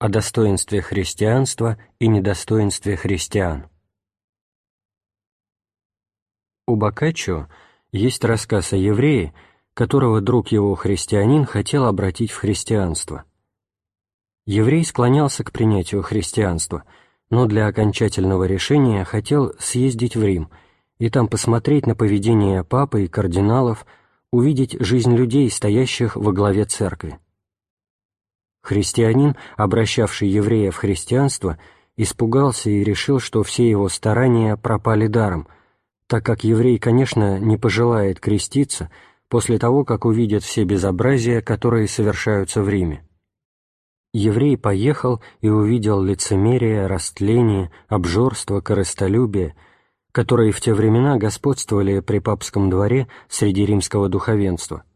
о достоинстве христианства и недостоинстве христиан. У Боккаччо есть рассказ о еврее, которого друг его христианин хотел обратить в христианство. Еврей склонялся к принятию христианства, но для окончательного решения хотел съездить в Рим и там посмотреть на поведение папы и кардиналов, увидеть жизнь людей, стоящих во главе церкви. Христианин, обращавший еврея в христианство, испугался и решил, что все его старания пропали даром, так как еврей, конечно, не пожелает креститься после того, как увидит все безобразия, которые совершаются в Риме. Еврей поехал и увидел лицемерие, растление, обжорство, корыстолюбие, которые в те времена господствовали при папском дворе среди римского духовенства –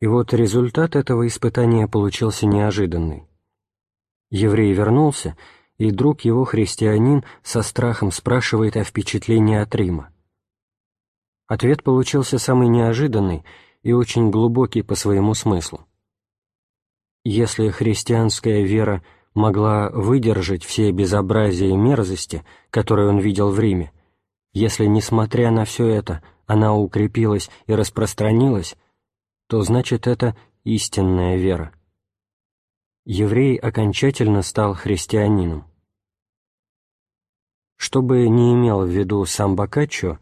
и вот результат этого испытания получился неожиданный. Еврей вернулся, и друг его, христианин, со страхом спрашивает о впечатлении от Рима. Ответ получился самый неожиданный и очень глубокий по своему смыслу. Если христианская вера могла выдержать все безобразия и мерзости, которые он видел в Риме, если, несмотря на все это, она укрепилась и распространилась, то значит это истинная вера. Еврей окончательно стал христианином. Что бы ни имел в виду сам Боккаччо,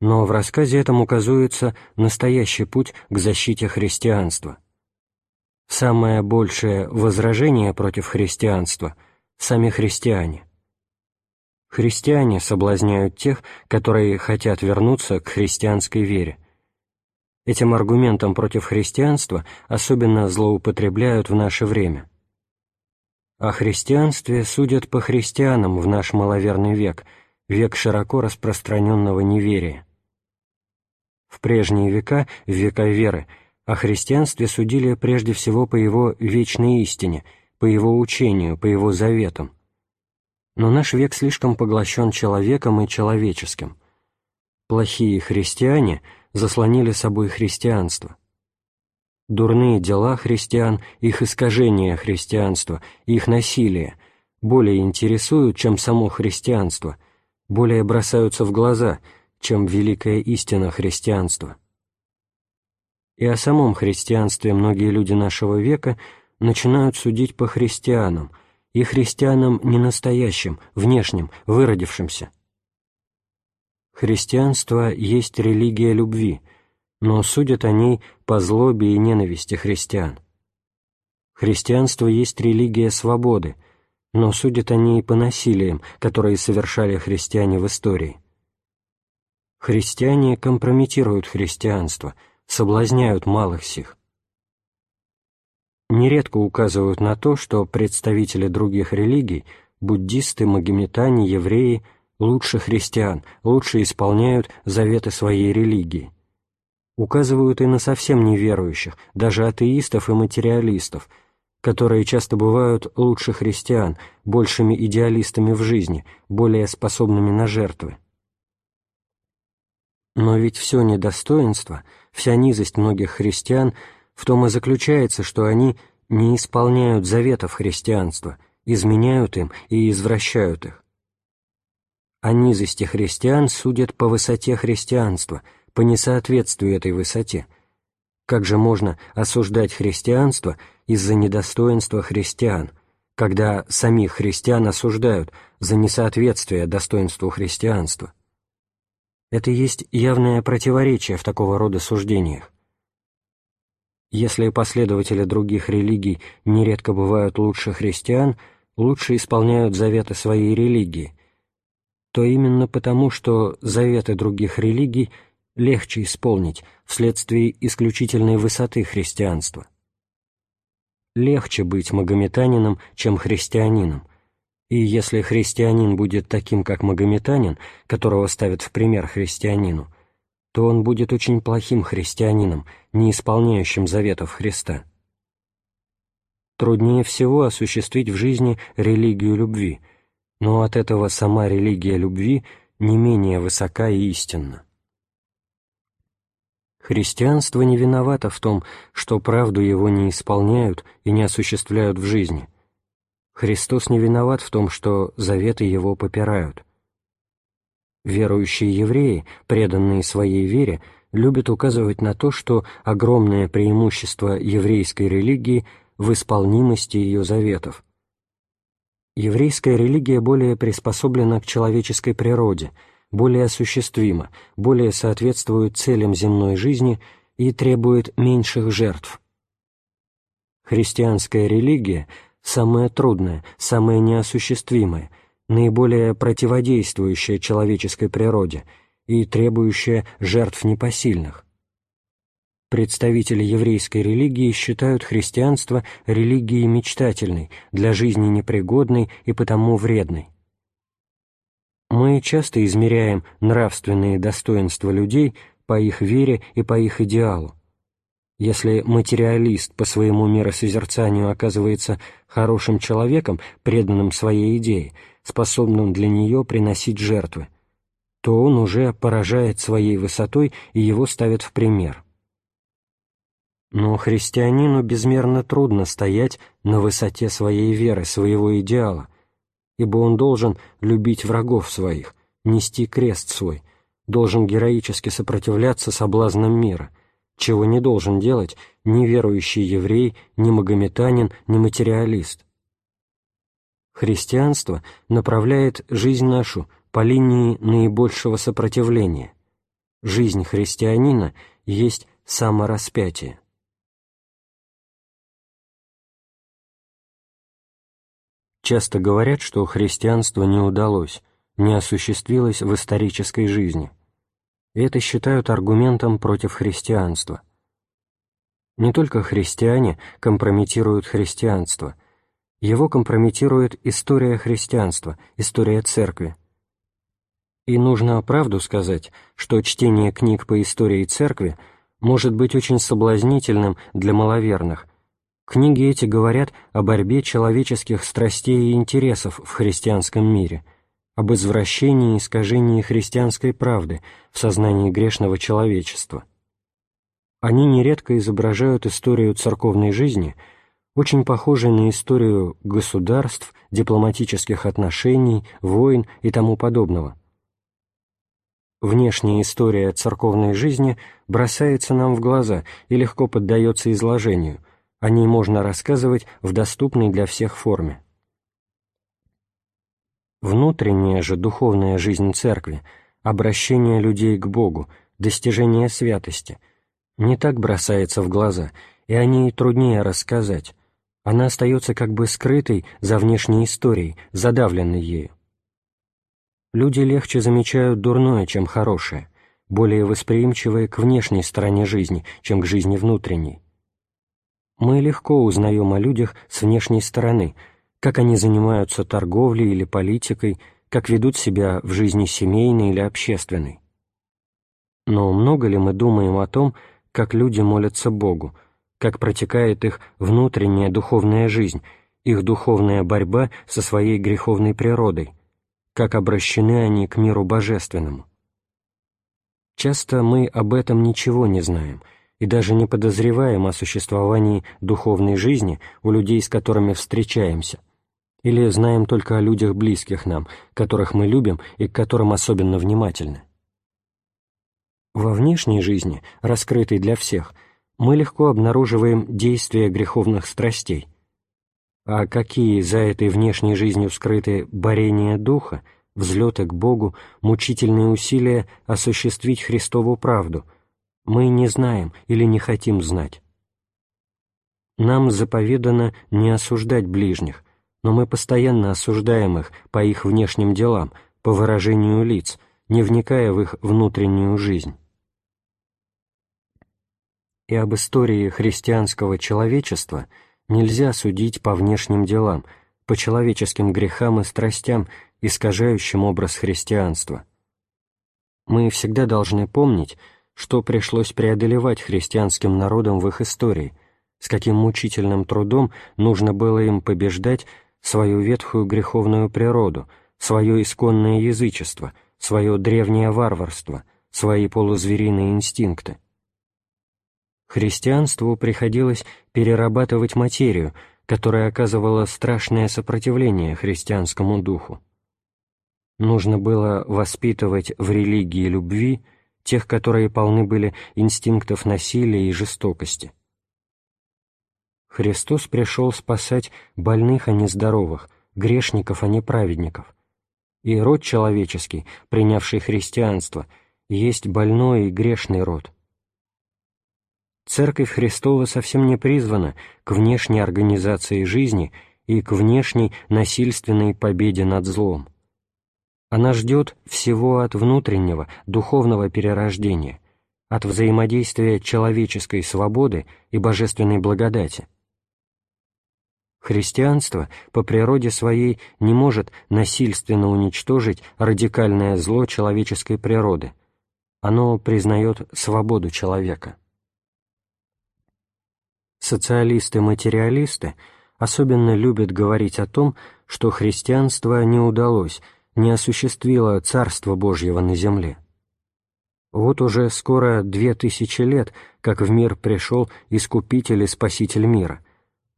но в рассказе этом указывается настоящий путь к защите христианства. Самое большее возражение против христианства – сами христиане. Христиане соблазняют тех, которые хотят вернуться к христианской вере – Этим аргументом против христианства особенно злоупотребляют в наше время. О христианстве судят по христианам в наш маловерный век, век широко распространенного неверия. В прежние века, в века веры, о христианстве судили прежде всего по его вечной истине, по его учению, по его заветам. Но наш век слишком поглощен человеком и человеческим. Плохие христиане — заслонили собой христианство. Дурные дела христиан, их искажение христианства, их насилие более интересуют, чем само христианство, более бросаются в глаза, чем великая истина христианства. И о самом христианстве многие люди нашего века начинают судить по христианам, и христианам не настоящим, внешним, выродившимся – Христианство есть религия любви, но судят о ней по злобе и ненависти христиан. Христианство есть религия свободы, но судят о ней по насилиям, которые совершали христиане в истории. Христиане компрометируют христианство, соблазняют малых сих. Нередко указывают на то, что представители других религий, буддисты, магометане, евреи – лучше христиан, лучше исполняют заветы своей религии. Указывают и на совсем неверующих, даже атеистов и материалистов, которые часто бывают лучше христиан, большими идеалистами в жизни, более способными на жертвы. Но ведь все недостоинство, вся низость многих христиан в том и заключается, что они не исполняют заветов христианства, изменяют им и извращают их. О низости христиан судят по высоте христианства, по несоответствию этой высоте. Как же можно осуждать христианство из-за недостоинства христиан, когда самих христиан осуждают за несоответствие достоинству христианства? Это есть явное противоречие в такого рода суждениях. Если последователи других религий нередко бывают лучше христиан, лучше исполняют заветы своей религии – то именно потому, что заветы других религий легче исполнить вследствие исключительной высоты христианства. легче быть магометанином, чем христианином, и если христианин будет таким, как магометанин, которого ставят в пример христианину, то он будет очень плохим христианином, не исполняющим заветов Христа. Труднее всего осуществить в жизни религию любви, но от этого сама религия любви не менее высока и истинна. Христианство не виновато в том, что правду его не исполняют и не осуществляют в жизни – Христос не виноват в том, что заветы Его попирают. Верующие евреи, преданные своей вере, любят указывать на то, что огромное преимущество еврейской религии в исполнимости ее заветов. Еврейская религия более приспособлена к человеческой природе, более осуществима, более соответствует целям земной жизни и требует меньших жертв. Христианская религия – самое трудное, самое неосуществимое, наиболее противодействующее человеческой природе и требующее жертв непосильных. Представители еврейской религии считают христианство религией мечтательной, для жизни непригодной и потому вредной. Мы часто измеряем нравственные достоинства людей по их вере и по их идеалу, если материалист по своему миросозерцанию оказывается хорошим человеком, преданным своей идее, способным для нее приносить жертвы, то он уже поражает своей высотой и его ставит в пример. Но христианину безмерно трудно стоять на высоте своей веры, своего идеала, ибо он должен любить врагов своих, нести крест свой, должен героически сопротивляться соблазнам мира — чего не должен делать ни верующий еврей, ни магометанин, ни материалист. Христианство направляет жизнь нашу по линии наибольшего сопротивления. Жизнь христианина есть самораспятие. Часто говорят, что христианство не удалось, не осуществилось в исторической жизни – это считают аргументом против христианства. Не только христиане компрометируют христианство, его компрометирует история христианства, история церкви. И нужно правду сказать, что чтение книг по истории церкви может быть очень соблазнительным для маловерных. Книги эти говорят о борьбе человеческих страстей и интересов в христианском мире – об извращении и искажении христианской правды в сознании грешного человечества. Они нередко изображают историю церковной жизни, очень похожей на историю государств, дипломатических отношений, войн и тому подобного. Внешняя история церковной жизни бросается нам в глаза и легко поддается изложению, о ней можно рассказывать в доступной для всех форме. Внутренняя же духовная жизнь Церкви, обращение людей к Богу, достижение святости, не так бросается в глаза, и о ней труднее рассказать. Она остается как бы скрытой за внешней историей, задавленной ею. Люди легче замечают дурное, чем хорошее, более восприимчивые к внешней стороне жизни, чем к жизни внутренней. Мы легко узнаем о людях с внешней стороны – как они занимаются торговлей или политикой, как ведут себя в жизни семейной или общественной. Но много ли мы думаем о том, как люди молятся Богу, как протекает их внутренняя духовная жизнь, их духовная борьба со своей греховной природой, как обращены они к миру божественному? Часто мы об этом ничего не знаем и даже не подозреваем о существовании духовной жизни у людей, с которыми встречаемся – или знаем только о людях, близких нам, которых мы любим и к которым особенно внимательны. Во внешней жизни, раскрытой для всех, мы легко обнаруживаем действия греховных страстей. А какие за этой внешней жизнью скрыты борения духа, взлеты к Богу, мучительные усилия осуществить Христову правду, мы не знаем или не хотим знать. Нам заповедано не осуждать ближних, но мы постоянно осуждаем их по их внешним делам, по выражению лиц, не вникая в их внутреннюю жизнь. И об истории христианского человечества Нельзя судить по внешним делам, по человеческим грехам и страстям, искажающим образ христианства. Мы всегда должны помнить, что пришлось преодолевать христианским народам в их истории, с каким мучительным трудом нужно было им побеждать свою ветхую греховную природу, свое исконное язычество, свое древнее варварство, свои полузвериные инстинкты. Христианству приходилось перерабатывать материю, которая оказывала страшное сопротивление христианскому духу. Нужно было воспитывать в религии любви тех, которые полны были инстинктов насилия и жестокости. Христос пришел спасать больных, а не здоровых, грешников, а не праведников. И род человеческий, принявший христианство, есть больной и грешный род. Церковь Христова совсем не призвана к внешней организации жизни и к внешней насильственной победе над злом. Она ждет всего от внутреннего, духовного перерождения, от взаимодействия человеческой свободы и божественной благодати. Христианство по природе своей не может насильственно уничтожить радикальное зло человеческой природы. Оно признает свободу человека. Социалисты-материалисты особенно любят говорить о том, что христианство не удалось – не осуществила Царство Божьего на земле. Вот уже скоро две тысячи лет, как в мир пришел Искупитель и Спаситель мира,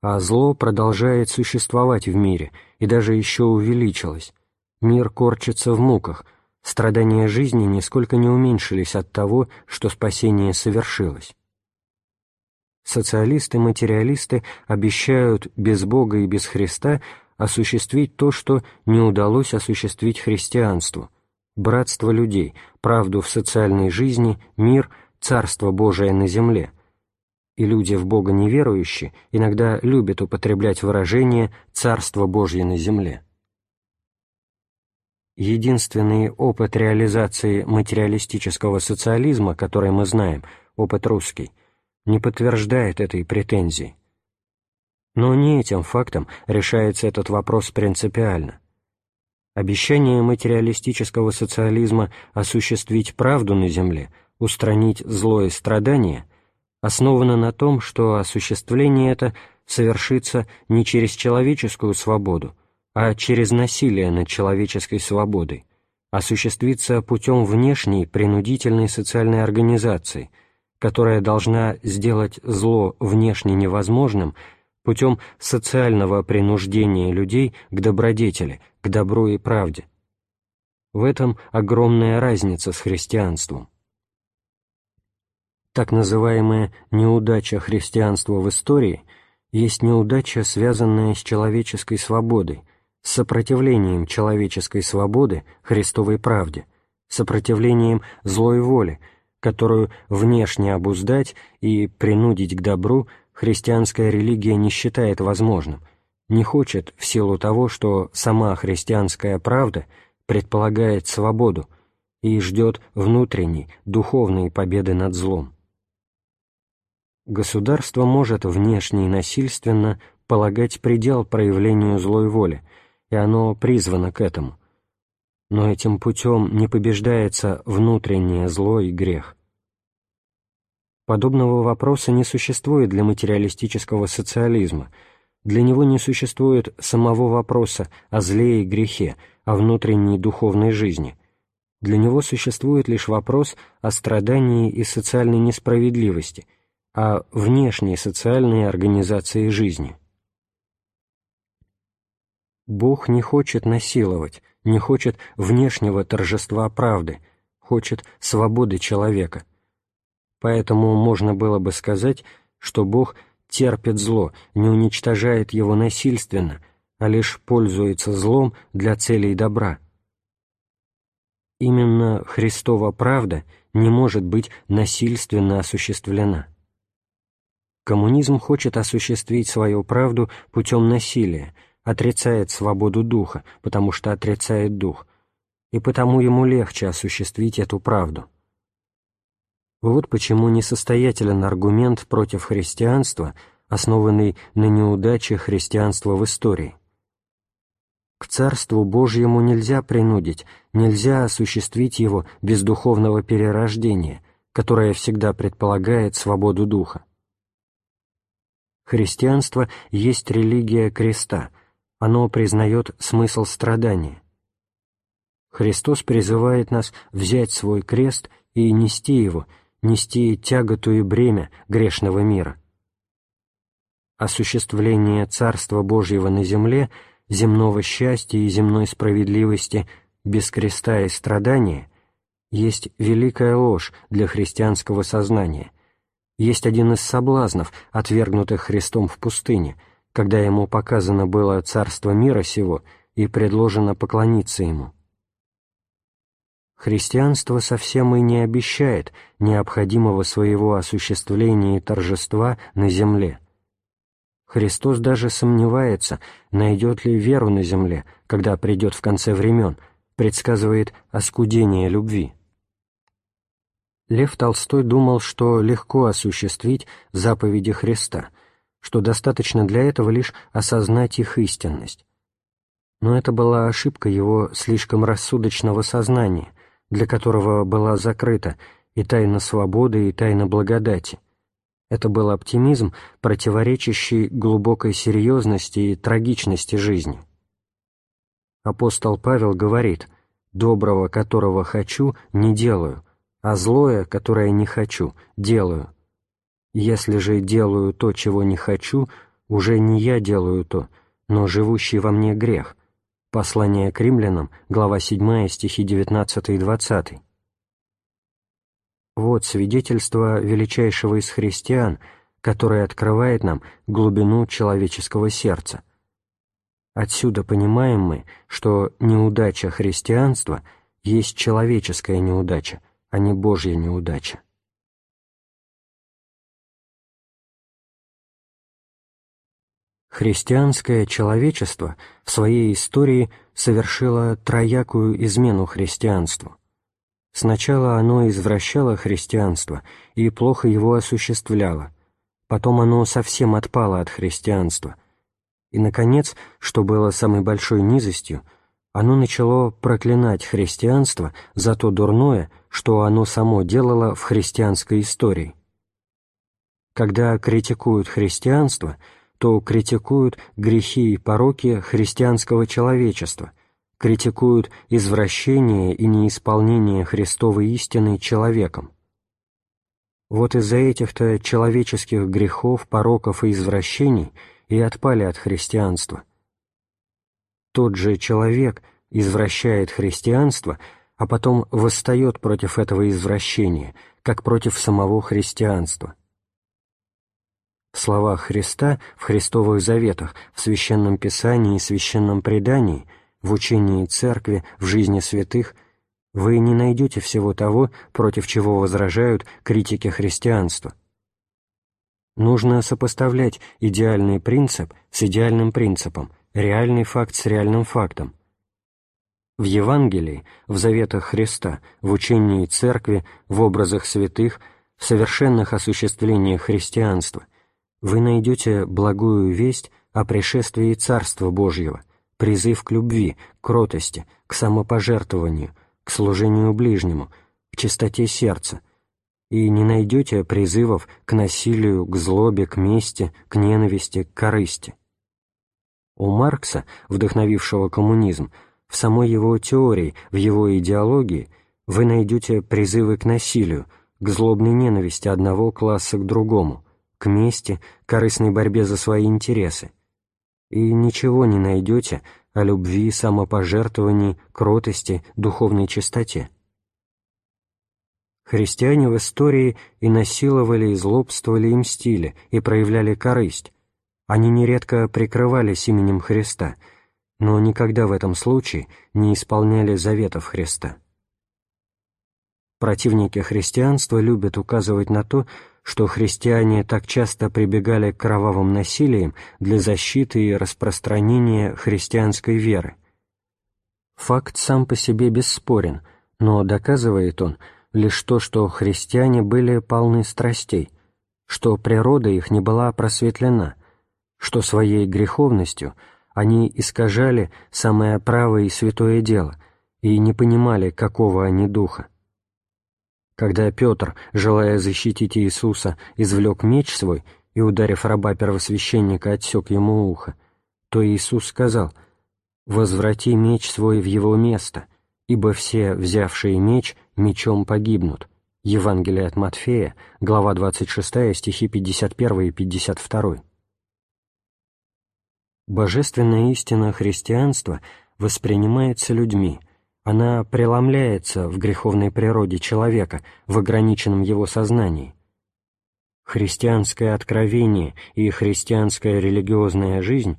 а зло продолжает существовать в мире и даже еще увеличилось. Мир корчится в муках, страдания жизни нисколько не уменьшились от того, что спасение совершилось. Социалисты-материалисты обещают без Бога и без Христа осуществить то, что не удалось осуществить христианству – братство людей, правду в социальной жизни, мир, Царство Божие на земле. И люди в Бога неверующие иногда любят употреблять выражение «Царство Божье на земле». Единственный опыт реализации материалистического социализма, который мы знаем, опыт русский, не подтверждает этой претензии. Но не этим фактом решается этот вопрос принципиально. Обещание материалистического социализма осуществить правду на земле, устранить зло и страдания, основано на том, что осуществление это совершится не через человеческую свободу, а через насилие над человеческой свободой, осуществится путем внешней принудительной социальной организации, которая должна сделать зло внешне невозможным путем социального принуждения людей к добродетели, к добру и правде. В этом огромная разница с христианством. Так называемая неудача христианства в истории есть неудача, связанная с человеческой свободой, с сопротивлением человеческой свободы Христовой правде, сопротивлением злой воли, которую внешне обуздать и принудить к добру христианская религия не считает возможным, не хочет в силу того, что сама христианская правда предполагает свободу и ждет внутренней, духовной победы над злом. Государство может внешне и насильственно полагать предел проявлению злой воли, и оно призвано к этому. Но этим путем не побеждается внутреннее зло и грех – Подобного вопроса не существует для материалистического социализма. Для него не существует самого вопроса о зле и грехе, о внутренней духовной жизни. Для него существует лишь вопрос о страдании и социальной несправедливости, о внешней социальной организации жизни. Бог не хочет насиловать, не хочет внешнего торжества правды, хочет свободы человека – Поэтому можно было бы сказать, что Бог терпит зло, не уничтожает его насильственно, а лишь пользуется злом для целей добра. Именно Христова правда не может быть насильственно осуществлена. Коммунизм хочет осуществить свою правду путем насилия, отрицает свободу духа, потому что отрицает дух, и потому ему легче осуществить эту правду. Вот почему несостоятелен аргумент против христианства основанный на неудаче христианства в истории. К Царству Божьему нельзя принудить, нельзя осуществить его без духовного перерождения, которое всегда предполагает свободу духа. Христианство есть религия креста, оно признает смысл страдания. Христос призывает нас взять свой крест и нести его, нести тяготу и бремя грешного мира. Осуществление Царства Божьего на земле — земного счастья и земной справедливости без креста и страдания есть великая ложь для христианского сознания, есть один из соблазнов, отвергнутых Христом в пустыне, когда ему показано было царство мира сего и предложено поклониться ему. Христианство совсем и не обещает необходимого своего осуществления и торжества на земле – Христос даже сомневается, найдет ли веру на земле, когда придет в конце времен, предсказывает оскудение любви. Лев Толстой думал, что легко осуществить заповеди Христа, что достаточно для этого лишь осознать их истинность. Но это была ошибка его слишком рассудочного сознания, для которого была закрыта и тайна свободы, и тайна благодати — это был оптимизм, противоречащий глубокой серьезности и трагичности жизни. Апостол Павел говорит «доброго, которого хочу, не делаю, а злое, которое не хочу, делаю. Если же делаю то, чего не хочу, уже не я делаю то, но живущий во мне грех». Послание к римлянам, глава 7, стихи 19 и 20. Вот свидетельство величайшего из христиан, которое открывает нам глубину человеческого сердца. Отсюда понимаем мы, что неудача христианства есть человеческая неудача, а не Божья неудача. Христианское человечество в своей истории совершило троякую измену христианству. Сначала оно извращало христианство и плохо его осуществляло, потом оно совсем отпало от христианства, и, наконец, что было самой большой низостью, оно начало проклинать христианство за то дурное, что оно само делало в христианской истории. Когда критикуют христианство, то критикуют грехи и пороки христианского человечества – критикуют извращение и неисполнение Христовой истины человеком. Вот из-за этих-то человеческих грехов, пороков и извращений и отпали от христианства. Тот же человек извращает христианство, а потом восстает против этого извращения, как против самого христианства. В словах Христа, в Христовых заветах, в Священном Писании и Священном Предании – в учении Церкви, в жизни святых, вы не найдете всего того, против чего возражают критики христианства. Нужно сопоставлять идеальный принцип с идеальным принципом, реальный факт с реальным фактом. В Евангелии, в заветах Христа, в учении Церкви, в образах святых, в совершенных осуществлениях христианства вы найдете благую весть о пришествии Царства Божьего – призыв к любви, к кротости, к самопожертвованию, к служению ближнему, к чистоте сердца, и не найдете призывов к насилию, к злобе, к мести, к ненависти, к корысти. У Маркса, вдохновившего коммунизм, в самой его теории, в его идеологии вы найдете призывы к насилию, к злобной ненависти одного класса к другому, к мести, корыстной борьбе за свои интересы, и ничего не найдете о любви, самопожертвовании, кротости, духовной чистоте. Христиане в истории и насиловали, и злобствовали, и мстили, и проявляли корысть. Они нередко прикрывались именем Христа, но никогда в этом случае не исполняли заветов Христа. Противники христианства любят указывать на то, что христиане так часто прибегали к кровавым насилиям для защиты и распространения христианской веры. Факт сам по себе бесспорен, но доказывает он лишь то, что христиане были полны страстей, что природа их не была просветлена, что своей греховностью они искажали самое правое и святое дело и не понимали, какого они духа. Когда Петр, желая защитить Иисуса, извлек меч свой и, ударив раба первосвященника, отсек ему ухо, то Иисус сказал «Возврати меч свой в его место, ибо все, взявшие меч, мечом погибнут». Евангелие от Матфея, глава 26, стихи 51 и 52. Божественная истина христианства воспринимается людьми, она преломляется в греховной природе человека, в ограниченном его сознании. Христианское откровение и христианская религиозная жизнь,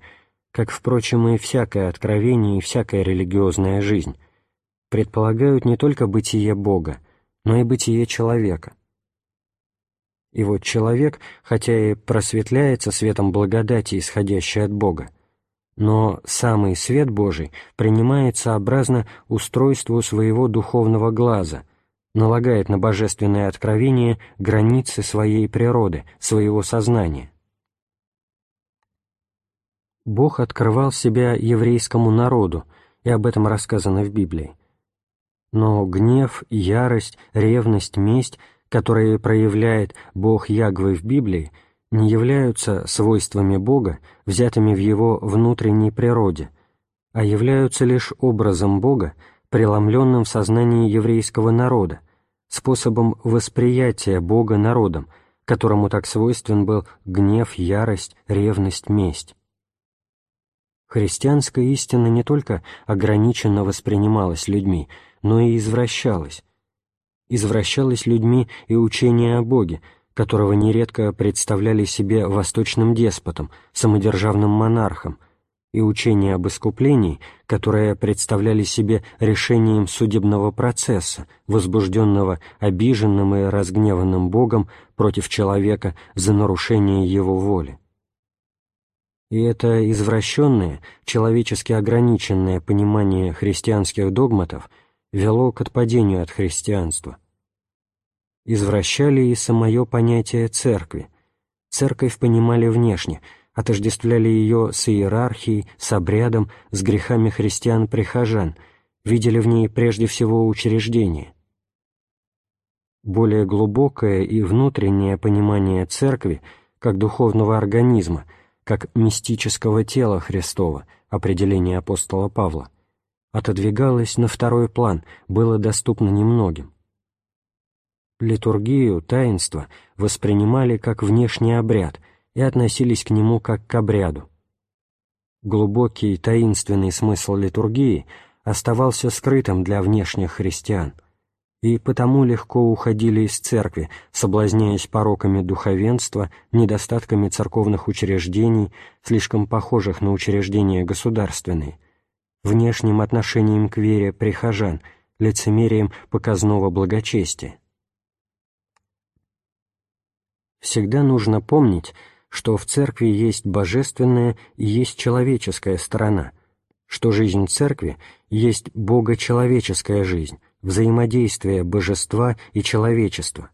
как, впрочем, и всякое откровение и всякая религиозная жизнь, предполагают не только бытие Бога, но и бытие человека. И вот человек, хотя и просветляется светом благодати, исходящей от Бога, но самый свет Божий принимает сообразно устройству своего духовного глаза, налагает на божественное откровение границы своей природы, своего сознания. Бог открывал себя еврейскому народу, и об этом рассказано в Библии. Но гнев, ярость, ревность, месть, которые проявляет Бог Ягвы в Библии, не являются свойствами Бога, взятыми в Его внутренней природе, а являются лишь образом Бога, преломленным в сознании еврейского народа, способом восприятия Бога народом, которому так свойствен был гнев, ярость, ревность, месть. Христианская истина не только ограниченно воспринималась людьми, но и извращалось. Извращалось людьми и учение о Боге, которого нередко представляли себе восточным деспотом, самодержавным монархом, и учение об искуплении, которое представляли себе решением судебного процесса, возбужденного обиженным и разгневанным Богом против человека за нарушение его воли. И это извращенное, человечески ограниченное понимание христианских догматов – вело к отпадению от христианства. Извращали и самое понятие церкви. Церковь понимали внешне, отождествляли ее с иерархией, с обрядом, с грехами христиан-прихожан, видели в ней прежде всего учреждение. Более глубокое и внутреннее понимание церкви как духовного организма, как мистического тела Христова, определение апостола Павла, отодвигалось на второй план, было доступно немногим. Литургию, таинство воспринимали как внешний обряд и относились к нему как к обряду. Глубокий таинственный смысл литургии оставался скрытым для внешних христиан, и потому легко уходили из церкви, соблазняясь пороками духовенства, недостатками церковных учреждений, слишком похожих на учреждения государственные, внешним отношением к вере прихожан, лицемерием показного благочестия. Всегда нужно помнить, что в церкви есть божественная и есть человеческая сторона, что жизнь церкви есть богочеловеческая жизнь, взаимодействие божества и человечества.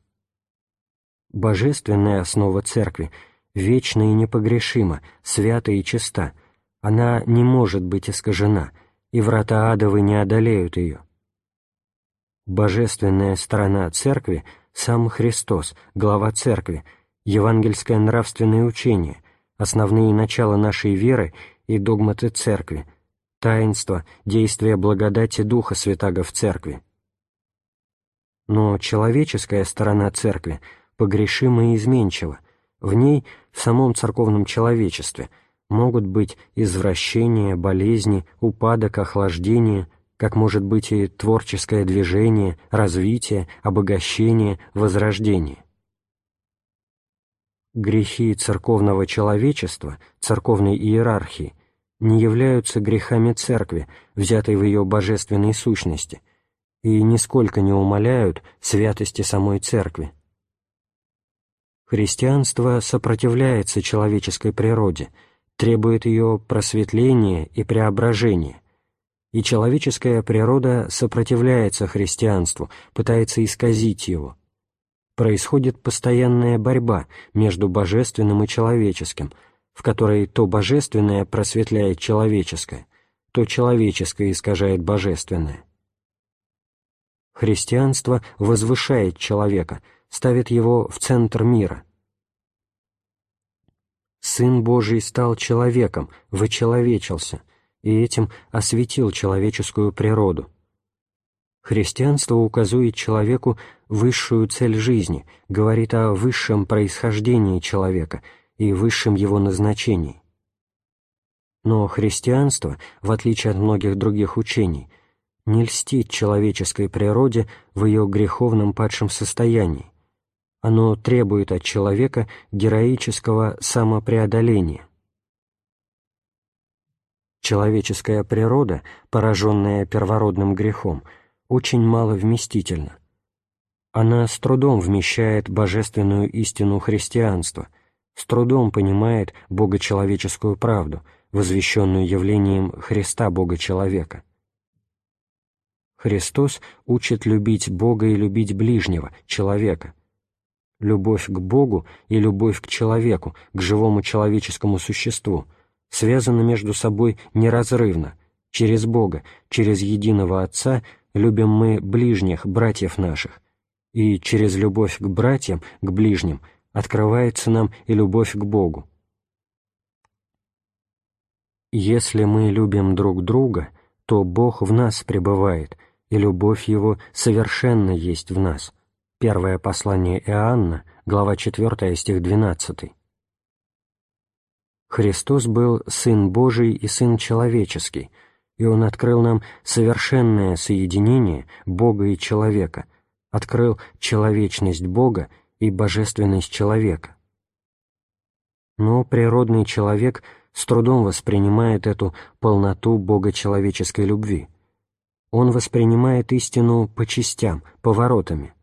Божественная основа церкви вечна и непогрешима, свята и чиста – она не может быть искажена, и врата адовы не одолеют ее. Божественная сторона Церкви — сам Христос, глава Церкви, евангельское нравственное учение, основные начала нашей веры и догматы Церкви, таинство, действие благодати Духа Святаго в Церкви. Но человеческая сторона Церкви погрешима и изменчива, в ней, в самом церковном человечестве — могут быть извращения, болезни, упадок, охлаждение, как может быть и творческое движение, развитие, обогащение, возрождение. Грехи церковного человечества, церковной иерархии, не являются грехами церкви, взятой в ее божественной сущности, и нисколько не умаляют святости самой церкви. Христианство сопротивляется человеческой природе – требует ее просветления и преображения, и человеческая природа сопротивляется христианству, пытается исказить его. Происходит постоянная борьба между божественным и человеческим, в которой то божественное просветляет человеческое, то человеческое искажает божественное. Христианство возвышает человека, ставит его в центр мира. Сын Божий стал человеком, вычеловечился, и этим осветил человеческую природу. Христианство указывает человеку высшую цель жизни, говорит о высшем происхождении человека и высшем его назначении. Но христианство, в отличие от многих других учений, не льстит человеческой природе в ее греховном падшем состоянии. Оно требует от человека героического самопреодоления. Человеческая природа, пораженная первородным грехом, очень мало вместительна. Она с трудом вмещает божественную истину христианства, с трудом понимает богочеловеческую правду, возвещенную явлением Христа Бога-человека. Христос учит любить Бога и любить ближнего, человека. Любовь к Богу и любовь к человеку, к живому человеческому существу — связаны между собой неразрывно. Через Бога, через единого Отца любим мы ближних, братьев наших, и через любовь к братьям, к ближним, открывается нам и любовь к Богу. Если мы любим друг друга, то Бог в нас пребывает, и любовь Его совершенно есть в нас. Первое послание Иоанна, глава 4, стих 12. Христос был Сын Божий и Сын Человеческий, и Он открыл нам совершенное соединение Бога и человека, открыл человечность Бога и божественность человека. Но природный человек с трудом воспринимает эту полноту богочеловеческой любви. Он воспринимает истину по частям, поворотами.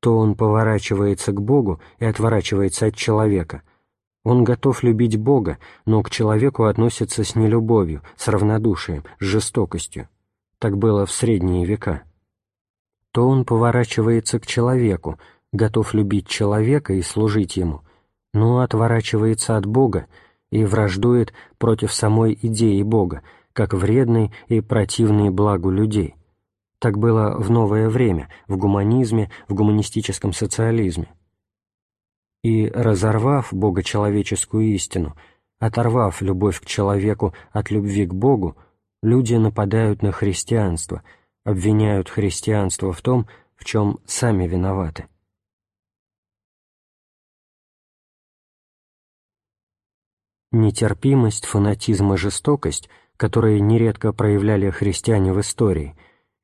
То он поворачивается к Богу и отворачивается от человека, он готов любить Бога, но к человеку относится с нелюбовью, с равнодушием, с жестокостью. Так было в средние века. То он поворачивается к человеку, готов любить человека и служить ему, но отворачивается от Бога и враждует против самой идеи Бога, как вредной и противной благу людей. Так было в новое время, в гуманизме, в гуманистическом социализме и, разорвав богочеловеческую истину, оторвав любовь к человеку от любви к Богу, люди нападают на христианство, обвиняют христианство в том, в чем сами виноваты. Нетерпимость, фанатизм и жестокость, которые нередко проявляли христиане в истории,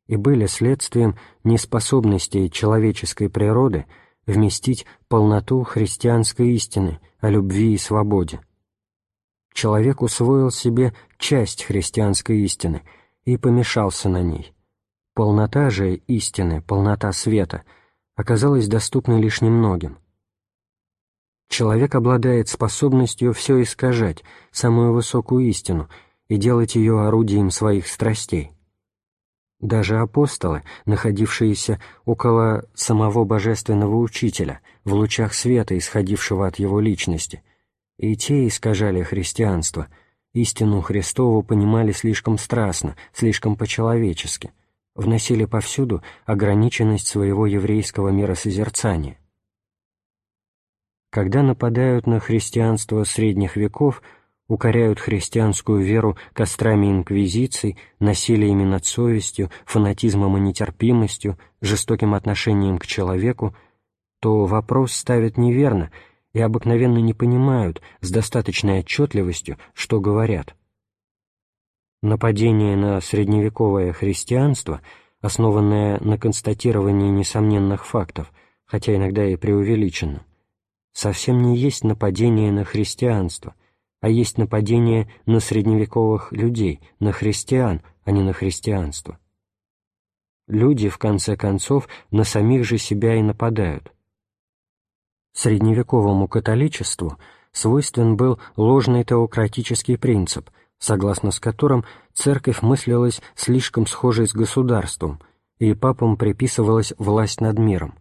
и были следствием неспособности человеческой природы – вместить полноту христианской истины о любви и свободе. Человек усвоил себе часть христианской истины и помешался на ней. Полнота же истины, полнота света оказалась доступной лишь немногим. Человек обладает способностью все искажать, самую высокую истину, и делать ее орудием своих страстей. Даже апостолы, находившиеся около самого Божественного Учителя, в лучах света, исходившего от его личности, и те искажали христианство, истину Христову понимали слишком страстно, слишком по-человечески, вносили повсюду ограниченность своего еврейского миросозерцания. Когда нападают на христианство средних веков – укоряют христианскую веру кострами инквизиций, насилиями над совестью, фанатизмом и нетерпимостью, жестоким отношением к человеку, то вопрос ставят неверно и обыкновенно не понимают с достаточной отчетливостью, что говорят. Нападение на средневековое христианство, основанное на констатировании несомненных фактов, хотя иногда и преувеличенно, совсем не есть нападение на христианство – а есть нападение на средневековых людей, на христиан, а не на христианство. Люди, в конце концов, на самих же себя и нападают. Средневековому католичеству свойствен был ложный теократический принцип, согласно с которым церковь мыслилась слишком схожей с государством, и папам приписывалась власть над миром.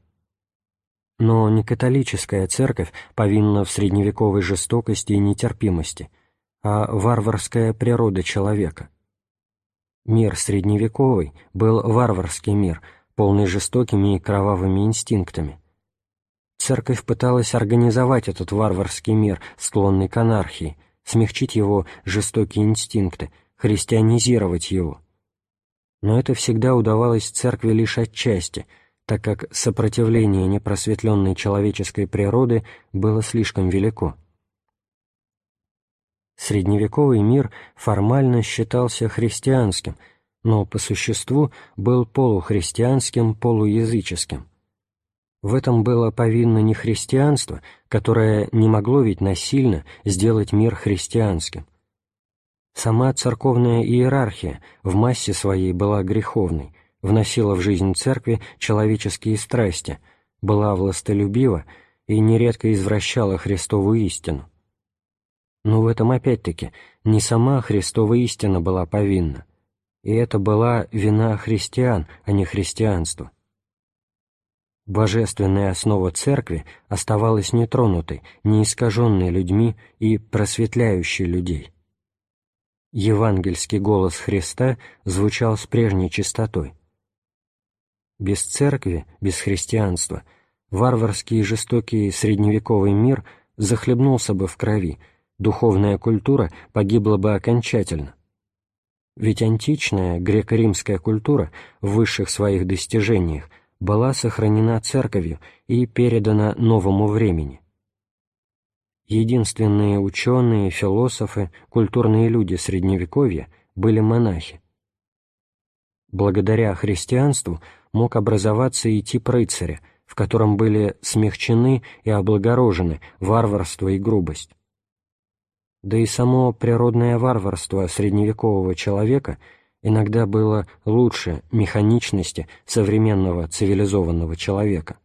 Но не католическая церковь повинна в средневековой жестокости и нетерпимости, а варварская природа человека. Мир средневековый был варварский мир, полный жестокими и кровавыми инстинктами. Церковь пыталась организовать этот варварский мир, склонный к анархии, смягчить его жестокие инстинкты, христианизировать его. Но это всегда удавалось церкви лишь отчасти – так как сопротивление непросветленной человеческой природы было слишком велико. Средневековый мир формально считался христианским, но по существу был полухристианским, полуязыческим. В этом было повинно не христианство, которое не могло ведь насильно сделать мир христианским. Сама церковная иерархия в массе своей была греховной, вносила в жизнь церкви человеческие страсти, была властолюбива и нередко извращала Христову истину. Но в этом опять-таки не сама Христова истина была повинна, и это была вина христиан, а не христианство. Божественная основа церкви оставалась нетронутой, не искаженной людьми и просветляющей людей. Евангельский голос Христа звучал с прежней чистотой. Без церкви, без христианства, варварский и жестокий средневековый мир захлебнулся бы в крови, духовная культура погибла бы окончательно. Ведь античная греко-римская культура в высших своих достижениях была сохранена церковью и передана новому времени. Единственные ученые, философы, культурные люди Средневековья были монахи. Благодаря христианству мог образоваться и тип рыцаря, в котором были смягчены и облагорожены варварство и грубость. Да и само природное варварство средневекового человека иногда было лучше механичности современного цивилизованного человека.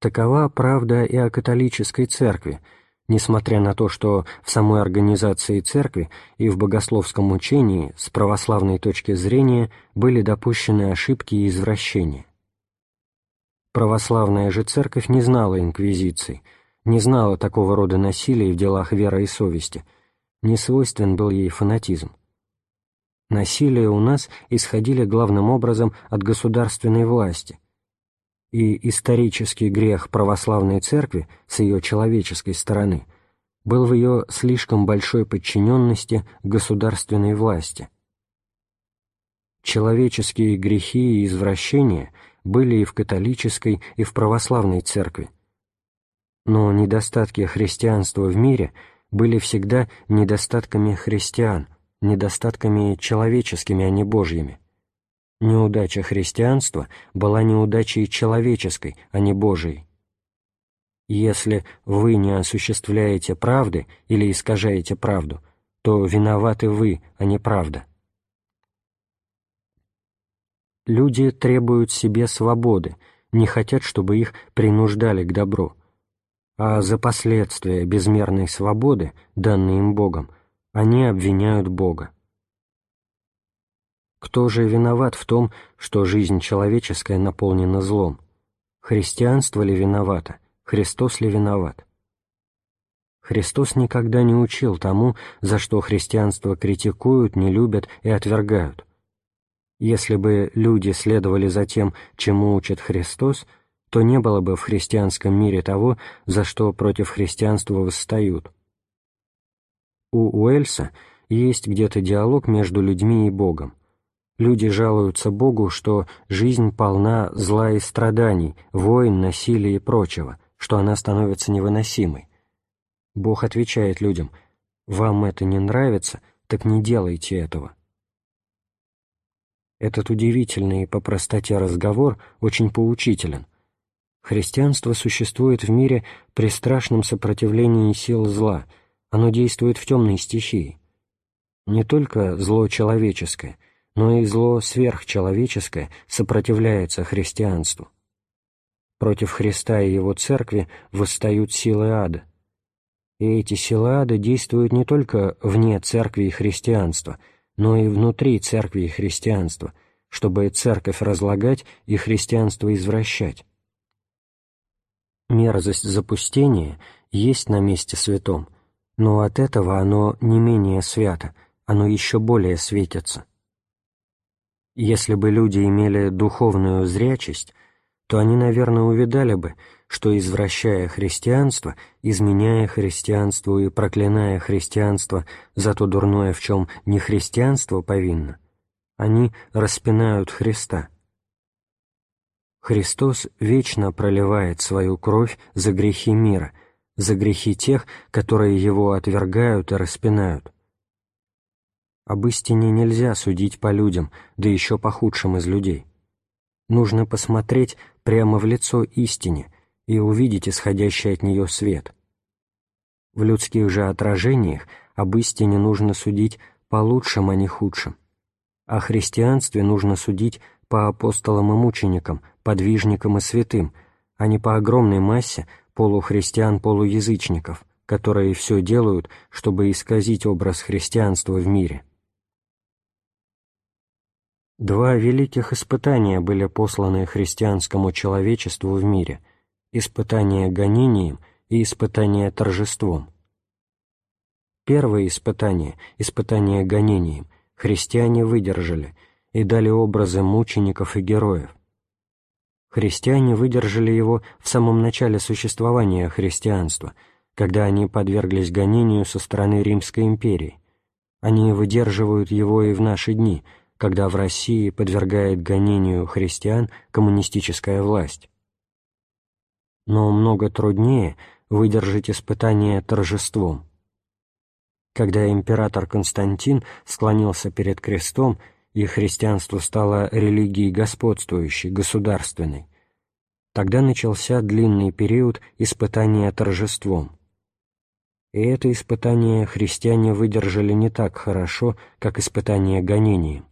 Такова правда и о католической церкви – несмотря на то, что в самой организации церкви и в богословском учении с православной точки зрения были допущены ошибки и извращения. Православная же церковь не знала инквизиции, не знала такого рода насилия в делах веры и совести, не свойствен был ей фанатизм. Насилие у нас исходили главным образом от государственной власти – и исторический грех православной церкви с ее человеческой стороны был в ее слишком большой подчиненности государственной власти. Человеческие грехи и извращения были и в католической, и в православной церкви. Но недостатки христианства в мире были всегда недостатками христиан, недостатками человеческими, а не божьими. Неудача христианства была неудачей человеческой, а не Божией. Если вы не осуществляете правды или искажаете правду, то виноваты вы, а не правда. Люди требуют себе свободы, не хотят, чтобы их принуждали к добру, а за последствия безмерной свободы, данной им Богом, они обвиняют Бога. Кто же виноват в том, что жизнь человеческая наполнена злом? Христианство ли виновато? Христос ли виноват? Христос никогда не учил тому, за что христианство критикуют, не любят и отвергают. Если бы люди следовали за тем, чему учит Христос, то не было бы в христианском мире того, за что против христианства восстают. У Уэльса есть где-то диалог между людьми и Богом. Люди жалуются Богу, что жизнь полна зла и страданий, войн, насилия и прочего, что она становится невыносимой. Бог отвечает людям, «Вам это не нравится, так не делайте этого». Этот удивительный по простоте разговор очень поучителен. Христианство существует в мире при страшном сопротивлении сил зла, оно действует в темной стихии. Не только зло человеческое — но и зло сверхчеловеческое сопротивляется христианству. Против Христа и Его Церкви восстают силы ада. И эти силы ада действуют не только вне Церкви и христианства, но и внутри Церкви и христианства, чтобы церковь разлагать и христианство извращать. Мерзость запустения есть на месте святом, но от этого оно не менее свято, оно еще более светится. Если бы люди имели духовную зрячесть, то они, наверное, увидали бы, что, извращая христианство, изменяя христианству и проклиная христианство за то дурное, в чем не христианство повинно, они распинают Христа. Христос вечно проливает свою кровь за грехи мира, за грехи тех, которые Его отвергают и распинают. Об истине нельзя судить по людям, да еще по худшим из людей. Нужно посмотреть прямо в лицо истине и увидеть исходящий от нее свет. В людских же отражениях об истине нужно судить по лучшим, а не худшим. О христианстве нужно судить по апостолам и мученикам, подвижникам и святым, а не по огромной массе полухристиан-полуязычников, которые все делают, чтобы исказить образ христианства в мире. Два великих испытания были посланы христианскому человечеству в мире – испытание гонением и испытание торжеством. Первое испытание, испытание гонением, христиане выдержали и дали образы мучеников и героев. Христиане выдержали его в самом начале существования христианства, когда они подверглись гонению со стороны Римской империи. Они выдерживают его и в наши дни, когда в России подвергает гонению христиан коммунистическая власть. Но много труднее выдержать испытание торжеством – когда император Константин склонился перед крестом, и христианство стало религией господствующей, государственной, тогда начался длинный период испытания торжеством. И это испытание христиане выдержали не так хорошо, как испытание гонением.